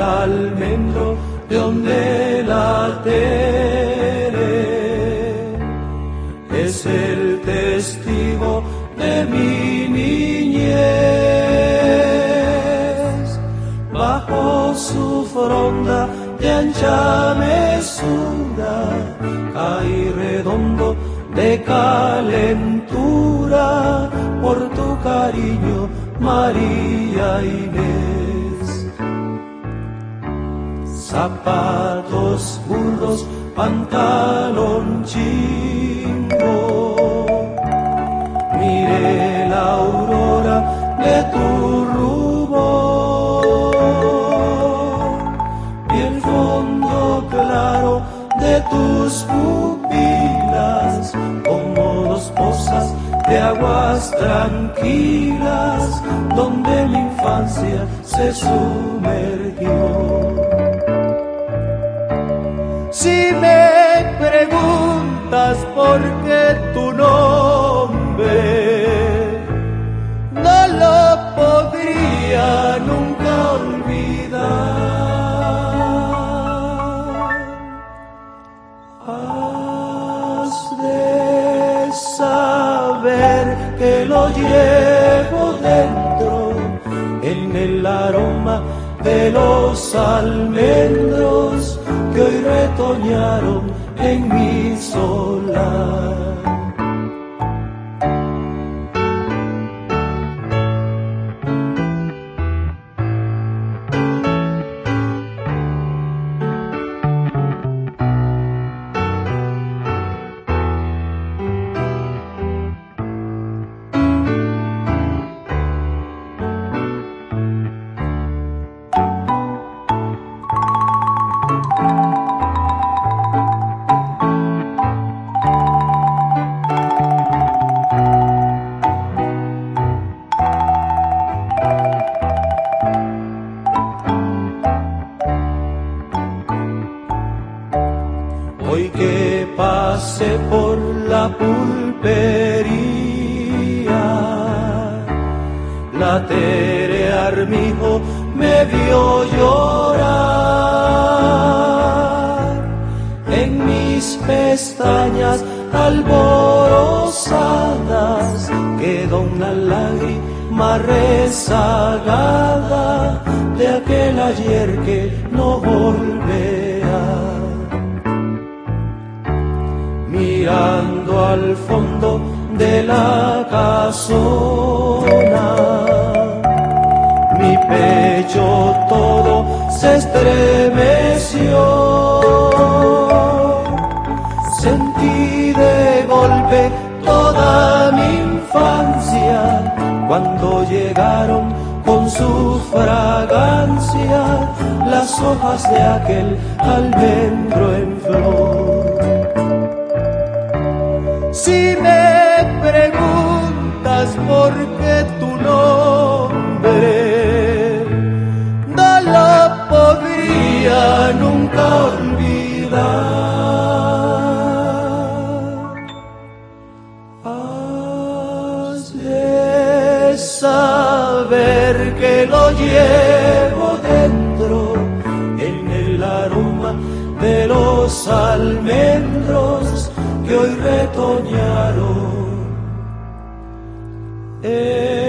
almendro de donde la tere. Es el testigo de mi niñez. Bajo su fronda de ancha mesura, caí redondo de calentura por tu cariño, María Inés. Zapatos burdos, pantalón chingo. Miré la aurora de tu rubor y el fondo claro de tus pupilas como dos pozas de aguas tranquilas donde mi infancia se sumergió. Si me preguntas por qué tu nombre, no lo podría nunca olvidar. Has de saber que lo llevo dentro en el aroma de los almendros hoy retoñaron en mi solar. Pasé por la pulpería, la Tere Armijo me vio llorar. En mis pestañas alborozadas quedó una lágrima rezagada de aquel ayer que no volverá. Al fondo de la casona. Mi pecho todo se estremeció. Sentí de golpe toda mi infancia cuando llegaron con su fragancia las hojas de aquel almendro en flor. Si me preguntas por qué tu nombre, no lo podría nunca olvidar. Has saber que lo llevo dentro en el aroma de los almendros que hoy retoñaron. en